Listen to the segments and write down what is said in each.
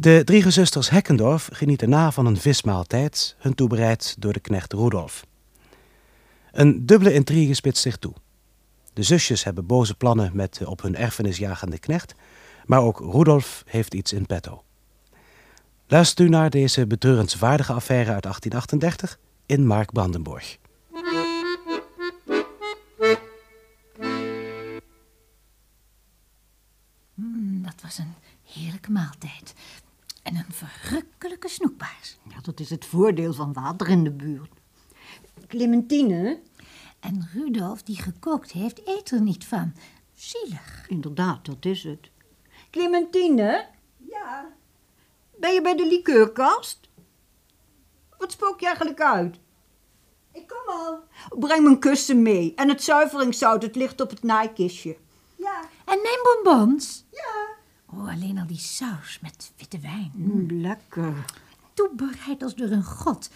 De drie gezusters Heckendorf genieten na van een vismaaltijd, hun toebereid door de knecht Rudolf. Een dubbele intrigue spitst zich toe. De zusjes hebben boze plannen met de op hun erfenis jagende knecht, maar ook Rudolf heeft iets in petto. Luistert u naar deze betreurenswaardige affaire uit 1838 in Mark Brandenburg. Mm, dat was een heerlijke maaltijd. En een verrukkelijke snoekbaars. Ja, dat is het voordeel van water in de buurt. Clementine? En Rudolf, die gekookt heeft, eet er niet van. Zielig. Inderdaad, dat is het. Clementine? Ja? Ben je bij de likeurkast? Wat spook je eigenlijk uit? Ik kom al. Breng mijn kussen mee. En het zuiveringszout, het ligt op het naaikistje. Ja. En mijn bonbons? Ja. Oh, alleen al die saus met witte wijn. Mm, lekker. Toebereid als door een god.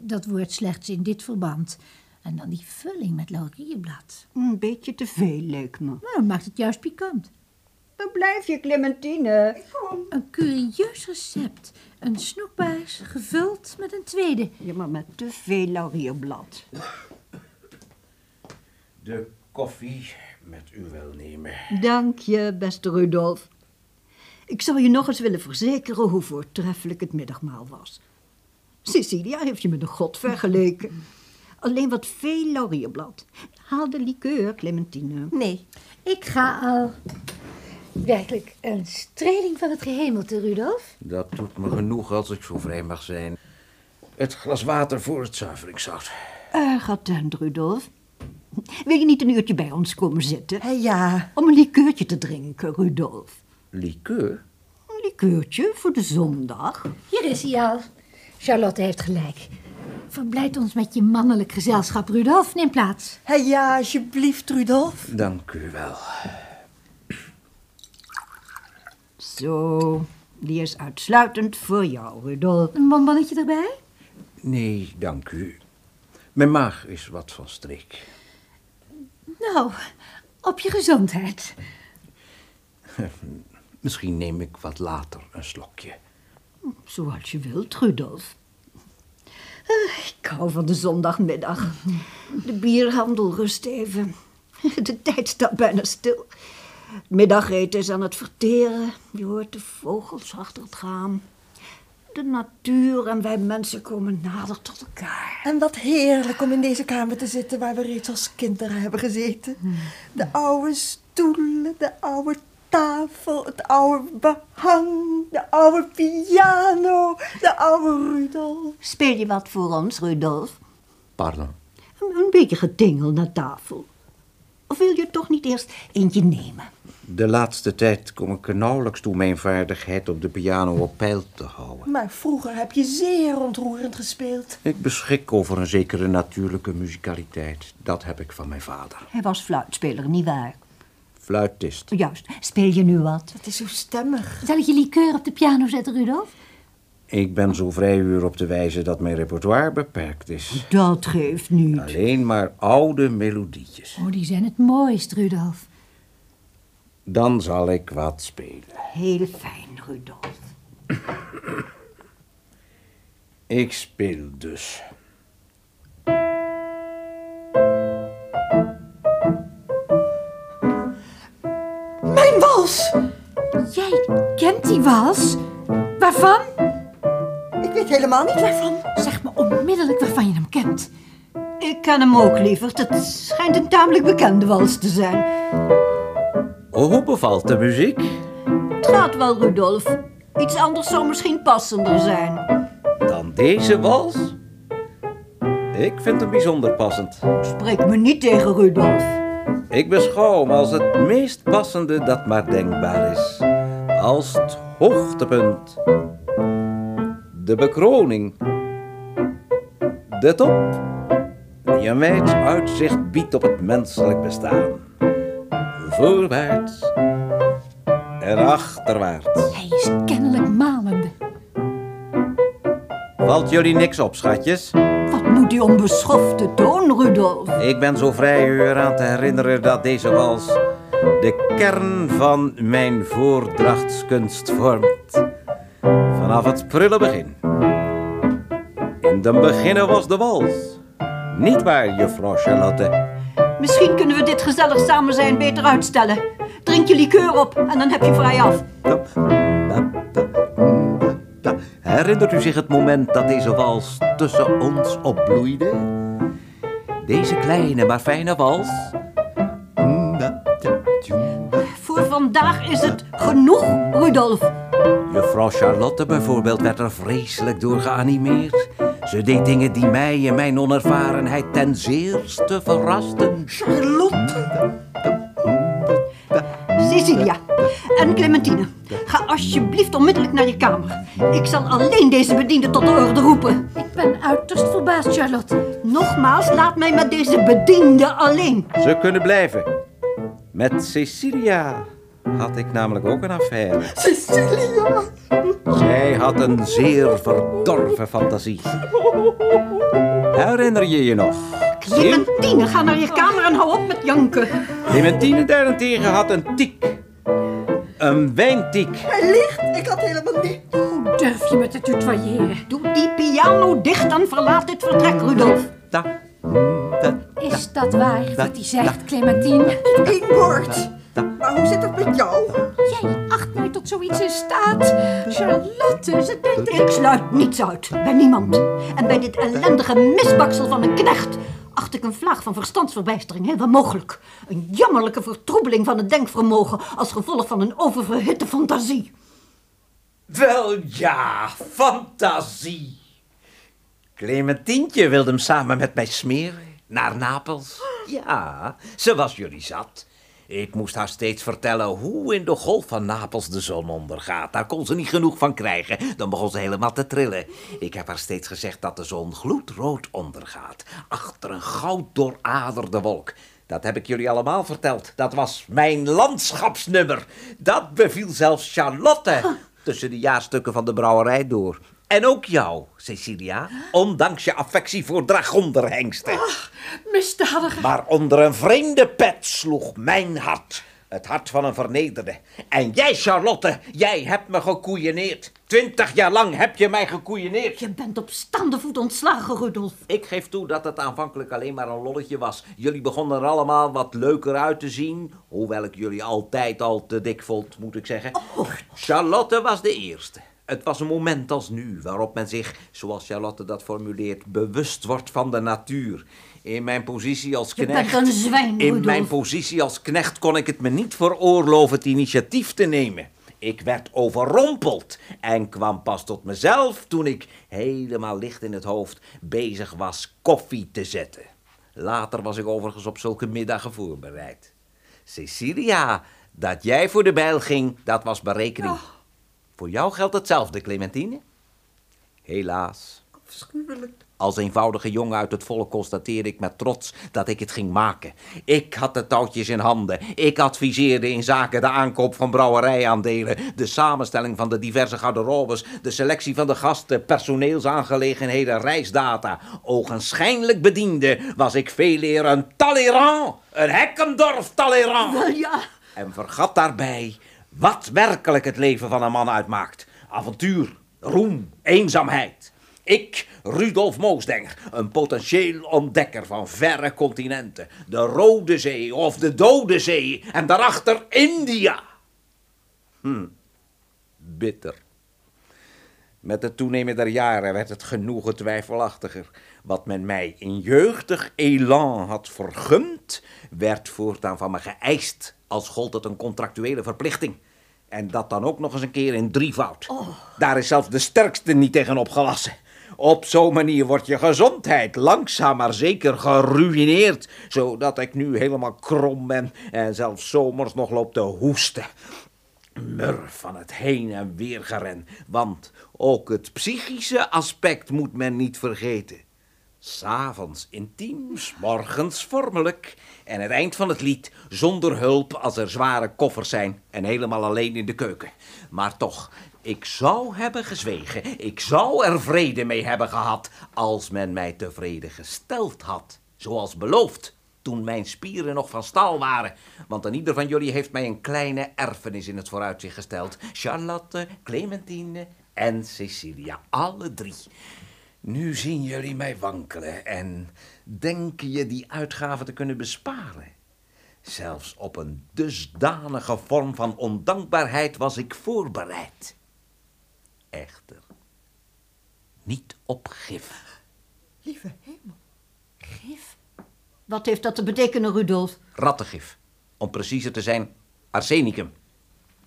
Dat woord slechts in dit verband. En dan die vulling met laurierblad. Een beetje te veel, leek me. Nou, maakt het juist pikant. Waar blijf je, Clementine? Ik kom. Een curieus recept. Een snoekbaars gevuld met een tweede. Ja, maar met te veel laurierblad. De koffie met u welnemen. Dank je, beste Rudolf. Ik zou je nog eens willen verzekeren hoe voortreffelijk het middagmaal was. Cecilia heeft je met een god vergeleken. Alleen wat veel laurierblad. Haal de likeur, Clementine. Nee, ik ga al. Werkelijk een streling van het gehemelte, Rudolf. Dat doet me genoeg als ik zo vrij mag zijn. Het glas water voor het zuiveringszout. Erg attent, Rudolf. Wil je niet een uurtje bij ons komen zitten? Hé, ja. Om een likeurtje te drinken, Rudolf. Likeur? Een likeurtje voor de zondag. Hier is hij al. Charlotte heeft gelijk. Verblijd ons met je mannelijk gezelschap, Rudolf. Neem plaats. Hé, ja, alsjeblieft, Rudolf. Dank u wel. Zo, die is uitsluitend voor jou, Rudolf. Een bonbonnetje erbij? Nee, dank u. Mijn maag is wat van streek. Nou, op je gezondheid. Misschien neem ik wat later een slokje. Zoals je wilt, Rudolf. Eh, Ik hou van de zondagmiddag. De bierhandel rust even. De tijd staat bijna stil. Het middageten is aan het verteren. Je hoort de vogels achter het raam. De natuur en wij mensen komen nader tot elkaar. En wat heerlijk om in deze kamer te zitten waar we reeds als kinderen hebben gezeten. De oude stoelen, de oude tafel, het oude behang, de oude piano, de oude Rudolf. Speel je wat voor ons, Rudolf? Pardon. Een een beetje getingel naar tafel. Of wil je toch niet eerst eentje nemen? De laatste tijd kom ik er nauwelijks toe mijn vaardigheid op de piano op peil te houden. Maar vroeger heb je zeer ontroerend gespeeld. Ik beschik over een zekere natuurlijke muzikaliteit. Dat heb ik van mijn vader. Hij was fluitspeler, nietwaar? Fluitist. Juist. Speel je nu wat? Het is zo stemmig. Zal ik je likeur op de piano zetten, Rudolf? Ik ben zo vrij uur op te wijzen dat mijn repertoire beperkt is. Dat geeft niet. Alleen maar oude melodietjes. Oh, die zijn het mooist, Rudolf. Dan zal ik wat spelen. Heel fijn, Rudolf. Ik speel dus. Mijn wals! Jij kent die wals? Waarvan? Ik weet helemaal niet waarvan. Zeg me onmiddellijk waarvan je hem kent. Ik ken hem ook, lieverd. Het schijnt een tamelijk bekende wals te zijn. Hoe bevalt de muziek? Het gaat wel, Rudolf. Iets anders zou misschien passender zijn. Dan deze wals? Ik vind hem bijzonder passend. Spreek me niet tegen Rudolf. Ik beschouw hem als het meest passende dat maar denkbaar is. Als het hoogtepunt. De bekroning. De top. Die een wijd uitzicht biedt op het menselijk bestaan. Voorwaarts en achterwaarts. Hij is kennelijk malende. Valt jullie niks op, schatjes? Die onbeschofte toon, Rudolf? Ik ben zo vrij u eraan te herinneren dat deze wals de kern van mijn voordrachtskunst vormt. Vanaf het prille begin. In den beginnen was de wals. Niet waar, juffrouw Charlotte? Misschien kunnen we dit gezellig samen zijn beter uitstellen. Drink je likeur op en dan heb je vrij af. Herinnert u zich het moment dat deze wals tussen ons opbloeide? Deze kleine maar fijne wals? Voor vandaag is het genoeg, Rudolf. Juffrouw Charlotte bijvoorbeeld werd er vreselijk door geanimeerd. Ze deed dingen die mij en mijn onervarenheid ten zeerste verrasten. Charlotte. Cecilia en Clementine, ga alsjeblieft onmiddellijk naar je kamer. Ik zal alleen deze bediende tot de orde roepen. Ik ben uiterst verbaasd, Charlotte. Nogmaals, laat mij met deze bediende alleen. Ze kunnen blijven. Met Cecilia had ik namelijk ook een affaire. Cecilia. Zij had een zeer verdorven fantasie. Herinner je je nog? Clementine, ga naar je kamer en hou op met janken. Clementine daarentegen had een tiek. Een wijntiek. Hij ligt. Ik had helemaal niet. Hoe durf je me te tutoyeren? Doe die piano dicht en verlaat dit vertrek, Rudolf. Da, da, Is dat waar wat hij zegt, Clementine? Eén woord. Maar hoe zit het met jou? Jij acht mij tot zoiets in staat. Charlotte, ze denkt... Ik sluit niets uit, bij niemand. En bij dit ellendige misbaksel van een knecht acht ik een vlaag van verstandsverbijstering heel wel mogelijk. Een jammerlijke vertroebeling van het denkvermogen als gevolg van een oververhitte fantasie. Wel ja, fantasie. Clementientje wilde hem samen met mij smeren. Naar Napels. Ja, ze was jullie zat. Ik moest haar steeds vertellen hoe in de golf van Napels de zon ondergaat. Daar kon ze niet genoeg van krijgen. Dan begon ze helemaal te trillen. Ik heb haar steeds gezegd dat de zon gloedrood ondergaat. Achter een goud dooraderde wolk. Dat heb ik jullie allemaal verteld. Dat was mijn landschapsnummer. Dat beviel zelfs Charlotte tussen de jaarstukken van de brouwerij door. En ook jou, Cecilia, ondanks je affectie voor dragonderhengsten. Misdadiger. Maar onder een vreemde pet sloeg mijn hart. Het hart van een vernederde. En jij, Charlotte, jij hebt me gekoeieneerd. Twintig jaar lang heb je mij gekoeieneerd. Je bent op staande voet ontslagen, Rudolf. Ik geef toe dat het aanvankelijk alleen maar een lolletje was. Jullie begonnen er allemaal wat leuker uit te zien. Hoewel ik jullie altijd al te dik vond, moet ik zeggen. Charlotte was de eerste. Het was een moment als nu, waarop men zich, zoals Charlotte dat formuleert, bewust wordt van de natuur. In mijn positie als Je knecht... bent een zwijn, In mijn positie als knecht kon ik het me niet veroorloven het initiatief te nemen. Ik werd overrompeld en kwam pas tot mezelf toen ik, helemaal licht in het hoofd, bezig was koffie te zetten. Later was ik overigens op zulke middagen voorbereid. Cecilia, dat jij voor de bijl ging, dat was berekening. Voor jou geldt hetzelfde, Clementine. Helaas. Afschuwelijk. Als eenvoudige jongen uit het volk constateerde ik met trots dat ik het ging maken. Ik had de touwtjes in handen. Ik adviseerde in zaken de aankoop van brouwerijaandelen, de samenstelling van de diverse garderobes, de selectie van de gasten, personeelsaangelegenheden, reisdata. Ogenschijnlijk bediende was ik veel eer een Talleyrand, een Hekkendorf Talleyrand. Ja, En vergat daarbij wat werkelijk het leven van een man uitmaakt. Avontuur, roem, eenzaamheid. Ik, Rudolf Moosdenger, een potentieel ontdekker van verre continenten. De Rode Zee of de Dode Zee en daarachter India. Hm, bitter. Met het toenemen der jaren werd het genoegen twijfelachtiger. Wat men mij in jeugdig elan had vergund, werd voortaan van me geëist, als gold het een contractuele verplichting. En dat dan ook nog eens een keer in drievoud. Daar is zelfs de sterkste niet tegen opgelassen. Op zo'n manier wordt je gezondheid langzaam maar zeker geruïneerd, zodat ik nu helemaal krom ben en zelfs zomers nog loop te hoesten. Mur van het heen en weer geren, want ook het psychische aspect moet men niet vergeten. S'avonds intiem, morgens vormelijk. En het eind van het lied zonder hulp als er zware koffers zijn en helemaal alleen in de keuken. Maar toch, ik zou hebben gezwegen. Ik zou er vrede mee hebben gehad als men mij tevreden gesteld had. Zoals beloofd, toen mijn spieren nog van staal waren. Want aan ieder van jullie heeft mij een kleine erfenis in het vooruitzicht gesteld. Charlotte, Clementine en Cecilia, alle drie. Nu zien jullie mij wankelen en denken je die uitgaven te kunnen besparen. Zelfs op een dusdanige vorm van ondankbaarheid was ik voorbereid. Echter, niet op gif. Lieve hemel. Gif? Wat heeft dat te betekenen, Rudolf? Rattengif. Om preciezer te zijn, arsenicum.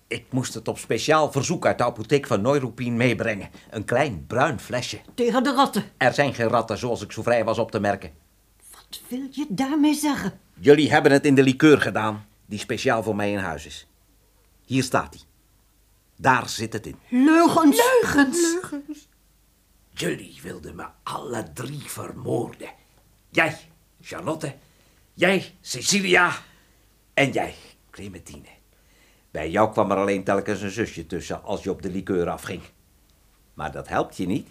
Ik moest het op speciaal verzoek uit de apotheek van Neuruppin meebrengen. Een klein bruin flesje. Tegen de ratten. Er zijn geen ratten, zoals ik zo vrij was op te merken. Wat wil je daarmee zeggen? Jullie hebben het in de likeur gedaan, die speciaal voor mij in huis is. Hier staat hij. Daar zit het in. Leugens. Leugens. Jullie wilden me alle drie vermoorden. Jij, Charlotte. Jij, Cecilia. En jij, Clementine. Bij jou kwam er alleen telkens een zusje tussen als je op de likeur afging. Maar dat helpt je niet.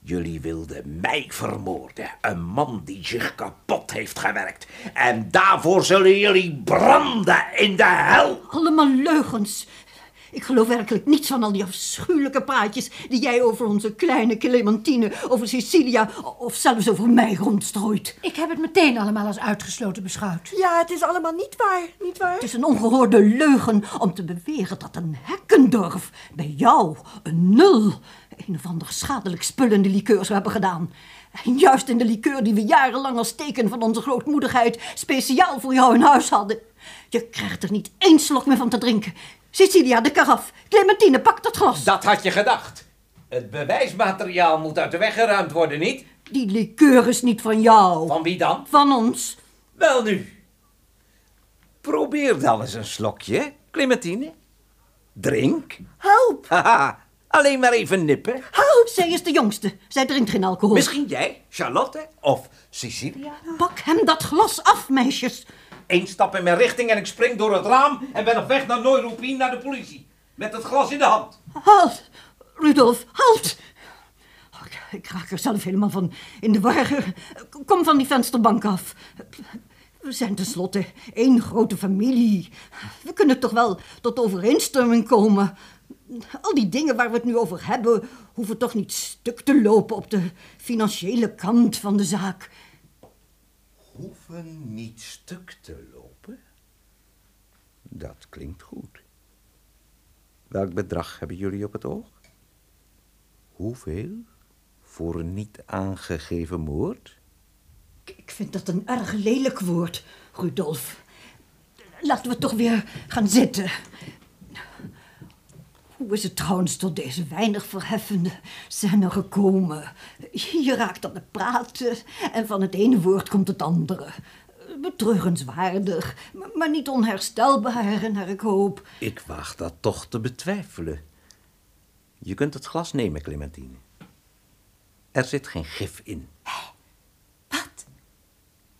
Jullie wilden mij vermoorden. Een man die zich kapot heeft gewerkt. En daarvoor zullen jullie branden in de hel. Allemaal leugens. Ik geloof werkelijk niets van al die afschuwelijke praatjes die jij over onze kleine Clementine, over Cecilia of zelfs over mij rondstrooit. Ik heb het meteen allemaal als uitgesloten beschouwd. Ja, het is allemaal niet waar, niet waar? Het is een ongehoorde leugen om te beweren dat een Hekkendorf bij jou een nul, een of ander schadelijk spul in de zou hebben gedaan. En juist in de likeur die we jarenlang als teken van onze grootmoedigheid speciaal voor jou in huis hadden. Je krijgt er niet één slok meer van te drinken. Cecilia, de karaf. Clementine, pak dat glas. Dat had je gedacht. Het bewijsmateriaal moet uit de weg geruimd worden, niet? Die likeur is niet van jou. Van wie dan? Van ons. Wel nu. Probeer dan eens een slokje, Clementine. Drink. Help! Haha, alleen maar even nippen. Help! Zij is de jongste. Zij drinkt geen alcohol. Misschien jij, Charlotte of Cecilia? Pak hem dat glas af, meisjes. Eén stap in mijn richting en ik spring door het raam en ben op weg naar Neuruppin naar de politie. Met het glas in de hand. Halt! Rudolf, halt! Ik raak er zelf helemaal van in de war. Kom van die vensterbank af. We zijn tenslotte één grote familie. We kunnen toch wel tot overeenstemming komen. Al die dingen waar we het nu over hebben, hoeven toch niet stuk te lopen op de financiële kant van de zaak. Hoeven niet stuk te lopen? Dat klinkt goed. Welk bedrag hebben jullie op het oog? Hoeveel? Voor een niet aangegeven moord? Ik- vind dat een erg lelijk woord, Rudolf. Laten we toch weer gaan zitten. Hoe is het trouwens tot deze weinig verheffende scène gekomen? Je raakt aan het praten en van het ene woord komt het andere. Betreurenswaardig, maar- niet onherstelbaar, naar ik hoop. Ik waag dat toch te betwijfelen. Je kunt het glas nemen, Clementine. Er zit geen gif in. Wat?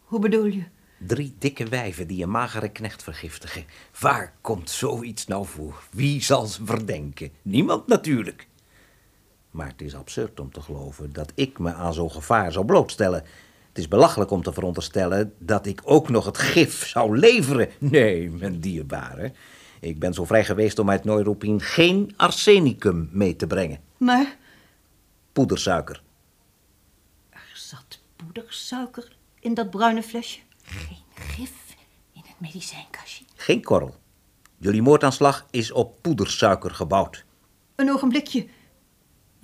Hoe bedoel je? Drie dikke wijven die een magere knecht vergiftigen. Waar komt zoiets nou voor? Wie zal ze verdenken? Niemand natuurlijk. Maar het is absurd om te geloven dat ik me aan zo'n gevaar zou blootstellen. Het is belachelijk om te veronderstellen dat ik ook nog het gif zou leveren. Nee, mijn dierbare. Ik ben zo vrij geweest om uit Neuruppin geen arsenicum mee te brengen. Maar Poedersuiker. er zat poedersuiker in dat bruine flesje. Geen gif in het medicijnkastje. Geen korrel. Jullie moordaanslag is op poedersuiker gebouwd. Een ogenblikje.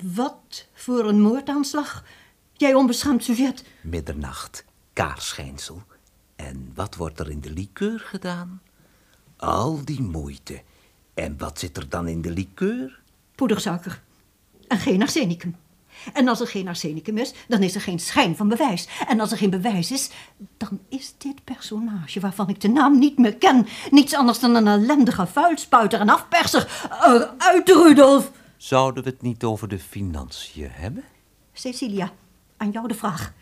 Wat voor een moordaanslag? Jij onbeschaamd sujet. Middernacht, kaarschijnsel. En wat wordt er in de likeur gedaan? Al die moeite. En wat zit er dan in de likeur? Poedersuiker. En geen arsenicum. En als er geen arsenicum is, dan is er geen schijn van bewijs. En als er geen bewijs is, dan is dit personage, waarvan ik de naam niet meer ken, niets anders dan een ellendige vuilspuiter en afperser. Eruit, Rudolf! Zouden we het niet over de financiën hebben? Cecilia, aan jou de vraag.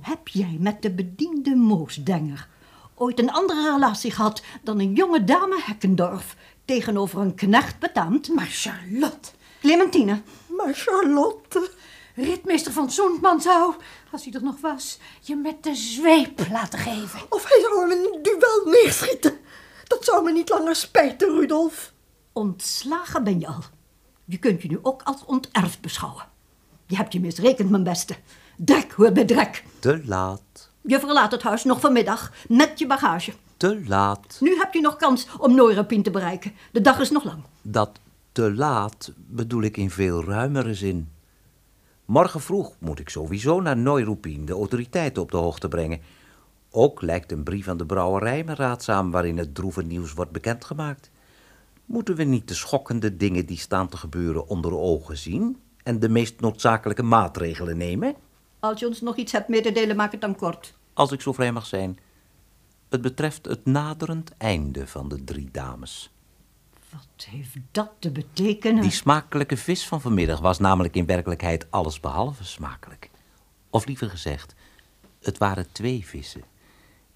Heb jij met de bediende Moosdenger ooit een andere relatie gehad dan een jonge dame Hekkendorf tegenover een knecht betaamd? Maar Charlotte, Clementine, Maar Charlotte... ritmeester van Zoentman zou, als hij er nog was, je met de zweep laten geven. Of hij zou hem in een duel neerschieten. Dat zou me niet langer spijten, Rudolf. ontslagen ben je al. Je kunt je nu ook als onterfd beschouwen. Je hebt je misrekend, mijn beste. Drek hoort bij drek. Te laat, Je verlaat het huis nog vanmiddag met je bagage. te laat. Nu heb je nog kans om Noirapien te bereiken. De dag is nog lang. Dat te laat bedoel ik in veel ruimere zin. Morgen vroeg moet ik sowieso naar Neuruppin de autoriteiten op de hoogte brengen. Ook lijkt een brief aan de brouwerij me raadzaam waarin het droeve nieuws wordt bekendgemaakt. Moeten we niet de schokkende dingen die staan te gebeuren onder ogen zien en de meest noodzakelijke maatregelen nemen? Als je ons nog iets hebt mee te delen, maak het dan kort. Als ik zo vrij mag zijn. Het betreft het naderend einde van de drie dames. Wat heeft dat te betekenen? Die smakelijke vis van vanmiddag was namelijk in werkelijkheid allesbehalve smakelijk. Of liever gezegd, het waren twee vissen.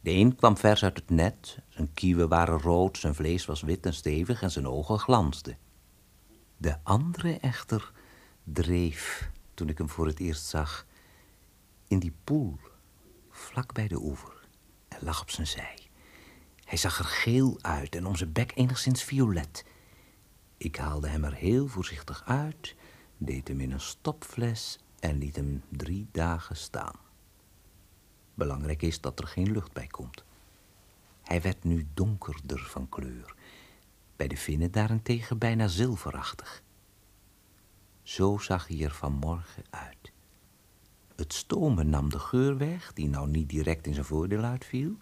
De een kwam vers uit het net, zijn kieuwen waren rood, zijn vlees was wit en stevig en zijn ogen glansden. De andere echter dreef, toen ik hem voor het eerst zag, in die poel, vlak bij de oever, en lag op zijn zij. Hij zag er geel uit en zijn bek enigszins violet. Ik haalde hem er heel voorzichtig uit, deed hem in een stopfles en liet hem drie dagen staan. Belangrijk is dat er geen lucht bij komt. Hij werd nu donkerder van kleur, bij de vinnen daarentegen bijna zilverachtig. Zo zag hij er vanmorgen uit. Het stomen nam de geur weg, die nou niet direct in zijn voordeel uitviel.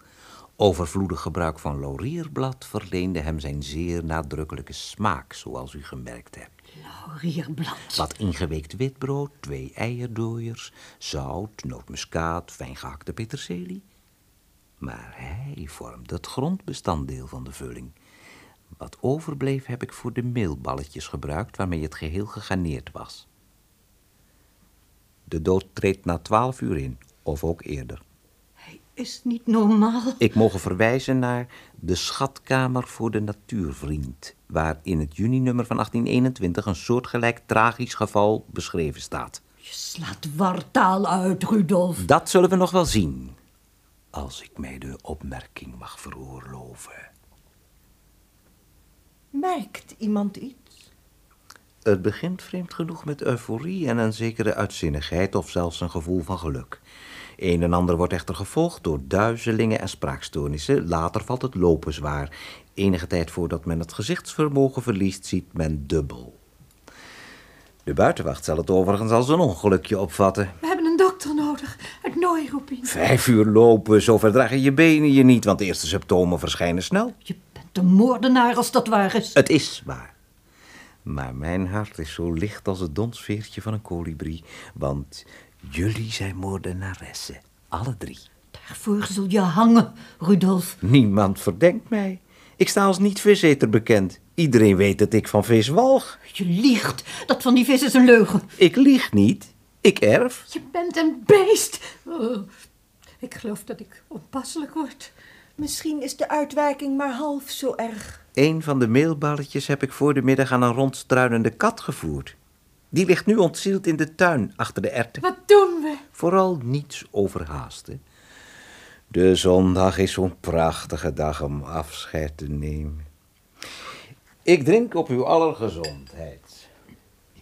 Overvloedig gebruik van laurierblad verleende hem zijn zeer nadrukkelijke smaak, zoals u gemerkt hebt. Laurierblad. Wat ingeweekt witbrood, twee eierdooiers, zout, nootmuskaat, fijn gehakte peterselie. Maar hij vormde het grondbestanddeel van de vulling. Wat overbleef heb ik voor de meelballetjes gebruikt waarmee het geheel gegarneerd was. De dood treedt na twaalf uur in, of ook eerder. Is niet normaal. Ik mogen verwijzen naar de Schatkamer voor de Natuurvriend, waar in het juninummer van 1821 een soortgelijk tragisch geval beschreven staat. Je slaat wartaal uit, Rudolf. Dat zullen we nog wel zien, als ik mij de opmerking mag veroorloven. Merkt iemand iets? Het begint vreemd genoeg met euforie en een zekere uitzinnigheid of zelfs een gevoel van geluk. Een en ander wordt echter gevolgd door duizelingen en spraakstoornissen. Later valt het lopen zwaar. Enige tijd voordat men het gezichtsvermogen verliest, ziet men dubbel. De buitenwacht zal het overigens als een ongelukje opvatten. We hebben een dokter nodig. Het Neuruppin. Vijf uur lopen, zo verdragen je benen je niet, want de eerste symptomen verschijnen snel. Je bent een moordenaar als dat waar is. Het is waar. Maar mijn hart is zo licht als het donsveertje van een kolibrie, want jullie zijn moordenaressen, alle drie. Daarvoor zul je hangen, Rudolf. Niemand verdenkt mij. Ik sta als niet-viseter bekend. Iedereen weet dat ik van vis walg. Je liegt. Dat van die vis is een leugen. Ik lieg niet. Ik erf. Je bent een beest. Oh, ik geloof dat ik onpasselijk word. Misschien is de uitwerking maar half zo erg. Een van de meelballetjes heb ik voor de middag aan een rondstruinende kat gevoerd. Die ligt nu ontzield in de tuin achter de erwten. Wat doen we? Vooral niets overhaasten. De zondag is zo'n prachtige dag om afscheid te nemen. Ik drink op uw aller gezondheid.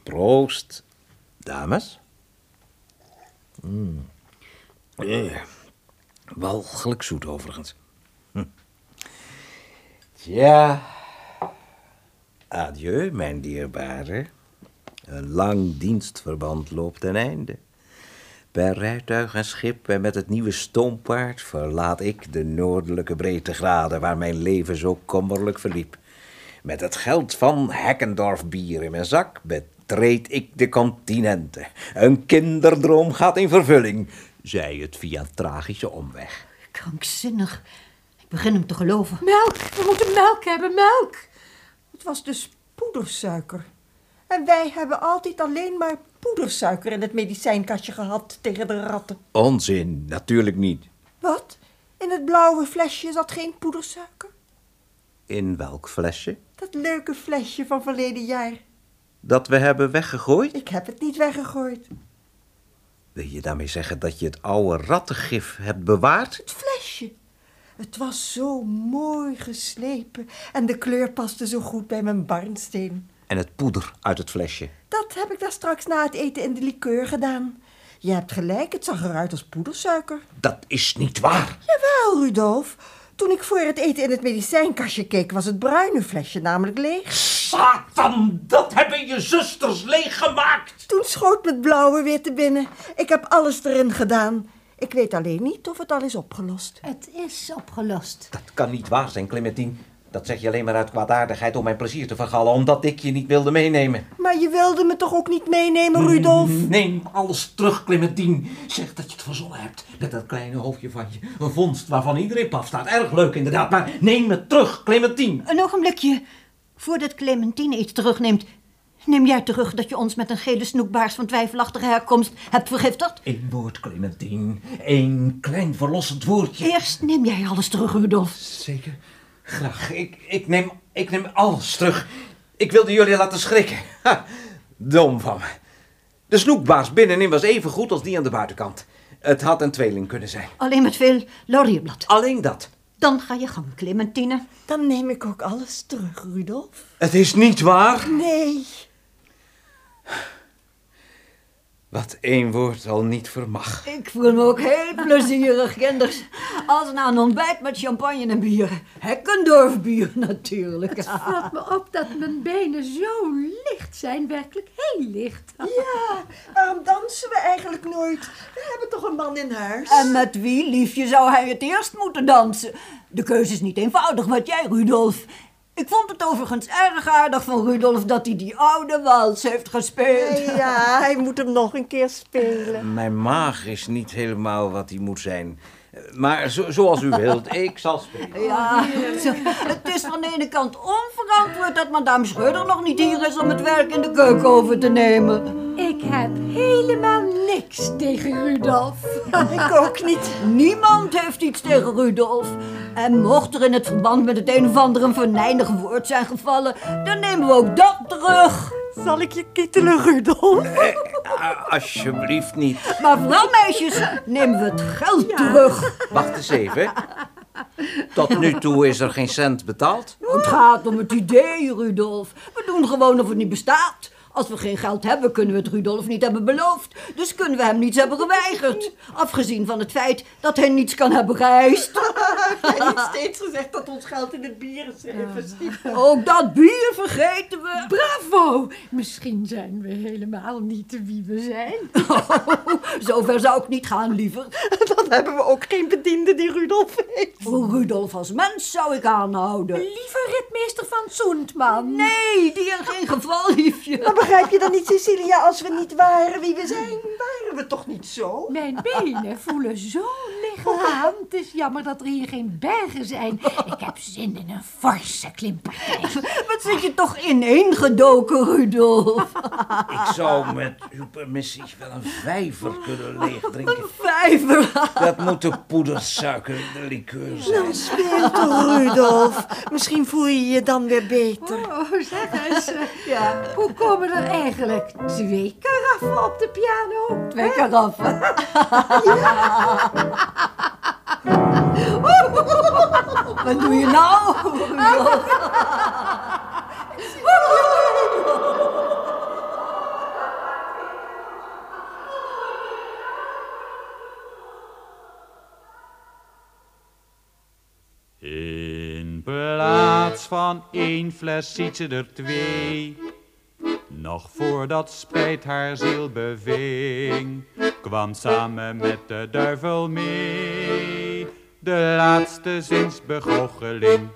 Proost, dames. Mm. Eh, walgelijk zoet overigens. Hm. Tja, adieu, mijn dierbare. Een lang dienstverband loopt ten einde. Per rijtuig en schip en met het nieuwe stoompaard verlaat ik de noordelijke breedtegraden waar mijn leven zo kommerlijk verliep. Met het geld van Heckendorf bier in mijn zak betreed ik de continenten. Een kinderdroom gaat in vervulling, zei het via een tragische omweg. Krankzinnig. Ik begin hem te geloven. Melk. We moeten melk hebben. Melk. Het was dus poedersuiker. En wij hebben altijd alleen maar poedersuiker in het medicijnkastje gehad tegen de ratten. Onzin, natuurlijk niet. Wat? In het blauwe flesje zat geen poedersuiker? In welk flesje? Dat leuke flesje van verleden jaar. Dat we hebben weggegooid? Ik heb het niet weggegooid. Wil je daarmee zeggen dat je het oude rattengif hebt bewaard? Het flesje. Het was zo mooi geslepen en de kleur paste zo goed bij mijn barnsteen. En het poeder uit het flesje. Dat heb ik daar straks na het eten in de likeur gedaan. Je hebt gelijk, het zag eruit als poedersuiker. Dat is niet waar. Jawel, Rudolf. Toen ik voor het eten in het medicijnkastje keek, was het bruine flesje namelijk leeg. Satan, dat hebben je zusters leeggemaakt. Toen schoot het blauwe weer te binnen. Ik heb alles erin gedaan. Ik weet alleen niet of het al is opgelost. Het is opgelost. Dat kan niet waar zijn, Clementine. Dat zeg je alleen maar uit kwaadaardigheid om mijn plezier te vergallen, omdat ik je niet wilde meenemen. Maar je wilde me toch ook niet meenemen, Rudolf? Neem alles terug, Clementine. Zeg dat je het verzonnen hebt met dat kleine hoofdje van je. Een vondst waarvan iedereen paf staat. Erg leuk inderdaad, maar neem het terug, Clementine. Een ogenblikje. Voordat Clementine iets terugneemt, neem jij terug dat je ons met een gele snoekbaars van twijfelachtige herkomst hebt vergiftigd? Eén woord, Clementine. Eén klein verlossend woordje. Eerst neem jij alles terug, Rudolf. Zeker. Graag. Ik, ik, neem, ik neem alles terug. Ik wilde jullie laten schrikken. Ha, dom van me. De snoekbaas binnenin was even goed als die aan de buitenkant. Het had een tweeling kunnen zijn. Alleen met veel laurierblad. Alleen dat. Dan ga je gang, Clementine. Dan neem ik ook alles terug, Rudolf. Het is niet waar. Nee. Wat één woord al niet vermag. Ik voel me ook heel plezierig, kinders. Als na een ontbijt met champagne en bier. Hekkendorf bier natuurlijk. Het valt me op dat mijn benen zo licht zijn, werkelijk heel licht. Ja, waarom dansen we eigenlijk nooit? We hebben toch een man in huis? En met wie, liefje, zou hij het eerst moeten dansen? De keuze is niet eenvoudig, wat jij, Rudolf. Ik vond het overigens erg aardig van Rudolf dat hij die oude wals heeft gespeeld. Ja, hij moet hem nog een keer spelen. Mijn maag is niet helemaal wat hij moet zijn. Maar zo, zoals u wilt, ik zal spelen. Ja, het is van de ene kant onverantwoord dat madame Schreuder nog niet hier is om het werk in de keuken over te nemen. Ik heb helemaal niks tegen Rudolf. Ik ook niet. Niemand heeft iets tegen Rudolf. En mocht er in het verband met het een of ander een venijnig woord zijn gevallen, dan nemen we ook dat terug. Zal ik je kittelen, Rudolf? Eh, alsjeblieft niet. Maar vooral meisjes, nemen we het geld terug. Wacht eens even. Tot nu toe is er geen cent betaald. Het gaat om het idee, Rudolf. We doen gewoon of het niet bestaat. Als we geen geld hebben, kunnen we het Rudolf niet hebben beloofd. Dus kunnen we hem niets hebben geweigerd. Afgezien van het feit dat hij niets kan hebben geëist. Heb je niet steeds gezegd dat ons geld in het bier is geïnvesteerd? Ook dat bier vergeten we. Bravo! Misschien zijn we helemaal niet wie we zijn. Zover zou ik niet gaan, liever. Dan hebben we ook geen bediende die Rudolf heeft. Voor Rudolf als mens zou ik aanhouden. Lieve ritmeester van Zoentman. Nee, die in geen geval, liefje. Begrijp je dan niet, Cecilia, als we niet waren wie we zijn, waren we toch niet zo? Mijn benen voelen zo Het is jammer dat er hier geen bergen zijn. Ik heb zin in een forse klimpartij. Wat zit je toch ineengedoken, Rudolf? Ik zou met uw permissie wel een vijver kunnen leegdrinken. Vijver. Dat moet de poedersuiker in de likeur zijn. Speel toch, Rudolf. Misschien voel je je dan weer beter. Oh, zeg eens. eh, Ja, Hoe komen er eigenlijk twee karaffen op de piano? twee karaffen. Wat doe je nou? In plaats van één fles ziet ze er twee. Nog voordat spijt haar ziel beving, kwam samen met de duivel mee. De laatste zinsbegoocheling.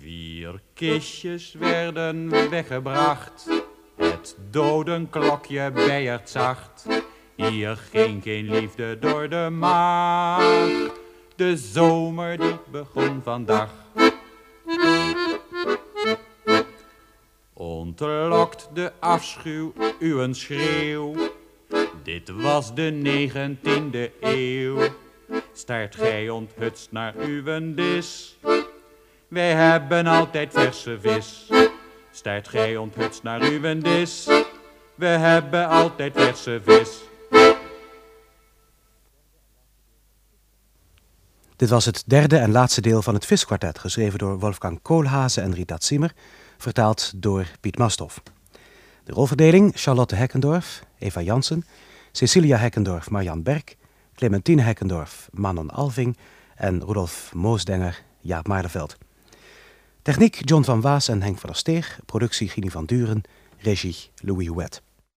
Vier kistjes werden weggebracht. Het dodenklokje bijert zacht. Hier ging geen liefde door de maag. De zomer die begon vandaag. Ontlokt de afschuw uw schreeuw. Dit was de negentiende eeuw. Staart gij onthutst naar uw dis. Wij hebben altijd verse vis. Staart gij onthutst naar uw dis. We hebben altijd verse vis. Dit was het derde en laatste deel van het Viskwartet, geschreven door Wolfgang Koolhazen en Rita Zimmer, vertaald door Piet Masthoff. De rolverdeling Charlotte Heckendorf, Eva Jansen, Cecilia Heckendorf, Marjan Berk, Clementine Heckendorf, Manon Alving en Rudolf Moosdenger, Jaap Maardenveld. Techniek John van Waas en Henk van der Steeg, productie Gini van Duren, regie Louis Houet.